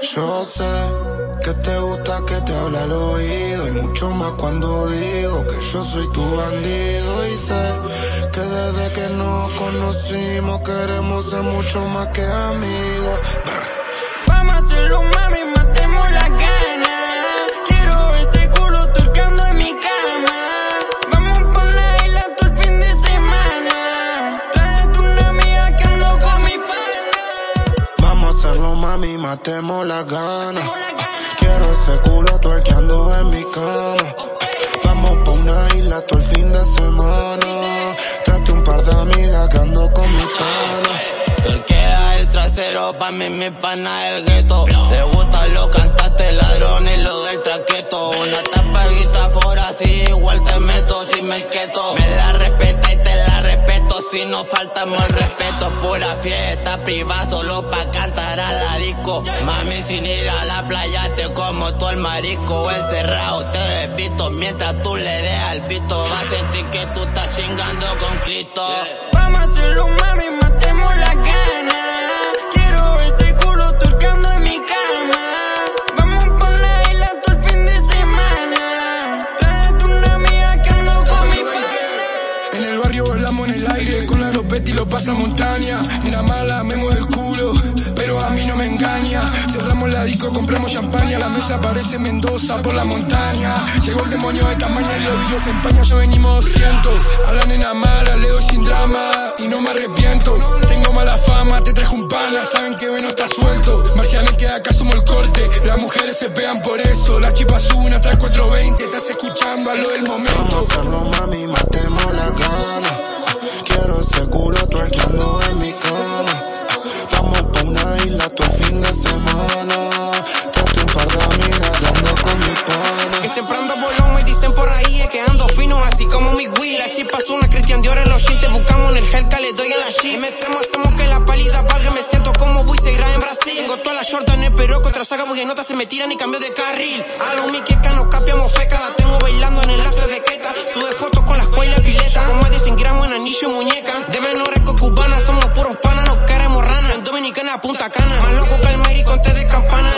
Yo sé que te gusta que te hable al oído y mucho más cuando digo que yo soy tu bandido. Y sé que desde que nos conocimos queremos ser mucho más que amigos. Mami, matemos la ganas. Quiero ese culo tuerqueando en mi cama. Vamos pa' una isla todo el fin de semana. Trate un par de amigas que ando con mi pana. Torquea el trasero pa' mí mi pana del gueto. Le gustan los cantantes, ladrones lo del traqueto. Una tapadita fuera así igual te meto si me quieto. Respeto si no faltamos el respeto. Pura fiesta privada solo pa' cantar a la disco. Mami sin ir a la playa te como todo el marico. Encerrado te despito mientras tú le des al pito. Vas a sentir que tú estás chingando con Cristo. Vamos a hacerlo mami, matemos Betty lo pasa montaña. En la mala me mueve el culo, pero a mí no me engaña. Cerramos la disco, compramos champaña, la mesa parece Mendoza por la montaña. Llegó el demonio de tamaño y los vidrios se empañan, yo venimos 200. A la nena mala le doy sin drama y no me arrepiento. Tengo mala fama, te traje un pana, saben que bueno está suelto. Marcianes que acá somos el corte, las mujeres se pegan por eso. La chipa sube una 3420, estás escuchando a lo del Vamos momento. hacerlo mami, matemos la gana. Shit. Metemos, hacemos que la pálida valga, me siento como Buy, se graba en Brasil. Tengo toda la el pero contra saga, porque notas se me tiran y cambio de carril. A los Mickey que nos capiamos feca, la tengo bailando en el after de Queta. Sube fotos con las cuellas pileta, con más de 100 gramos en anillo y muñeca. De menores con cubanas, somos puros panas, nos queremos rana. En Dominicana, Punta Cana, más loco que el Mary con té de campana.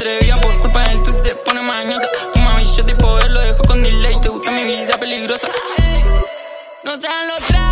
Atrevida por culpa del tú se pone mañosa. Un mami, yo de poder lo dejo con delay. Te gusta mi vida peligrosa. No sean los tra.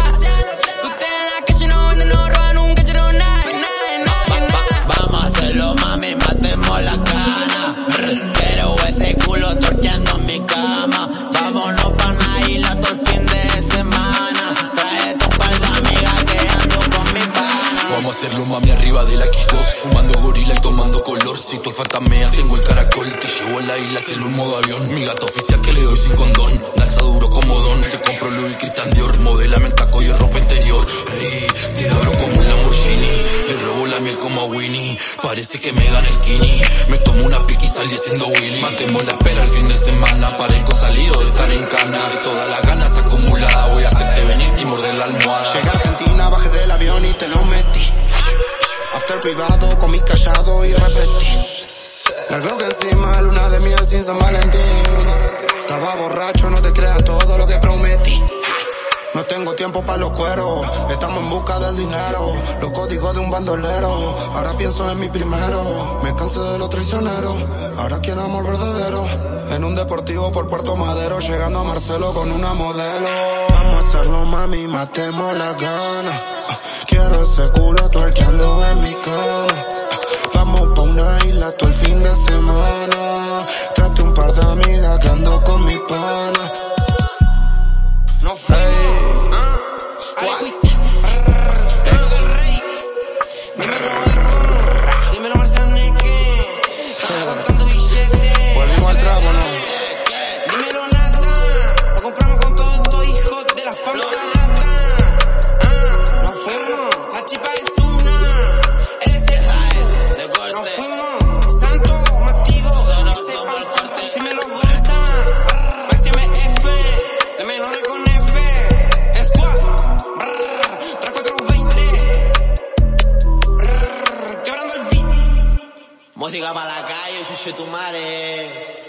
La isla en modo avión. Mi gato oficial que le doy sin condón. Danza duro como don. Te compro Louis Christian Dior Modelame el taco y ropa interior. Ey, te abro como un Lamborghini. Le robo la miel como a Winnie. Parece que me gana el kini. Me tomo una piqui y salí siendo Willy. Mantemos la espera el fin de semana. Parezco salido de estar en cana. De todas las ganas acumuladas Voy a hacerte venir y morder la almohada. Llegué a Argentina, bajé del avión y te lo metí. After privado, comí callado y repetí. La Glock encima, luna de miel sin San Valentín. Estaba borracho, no te creas todo lo que prometí. No tengo tiempo para los cueros, estamos en busca del dinero. Los códigos de un bandolero, ahora pienso en mi primero. Me cansé de los traicioneros, ahora quiero amor verdadero. En un deportivo por Puerto Madero, llegando a Marcelo con una modelo. Vamos a hacerlo, mami, matemos la gana. Quiero ese culo tuerqueando en mi cama. Una isla todo el fin de semana. Trate un par de amigas que ando con mi pana. No fuimos. Ah, Música para la calle, chuche tu madre.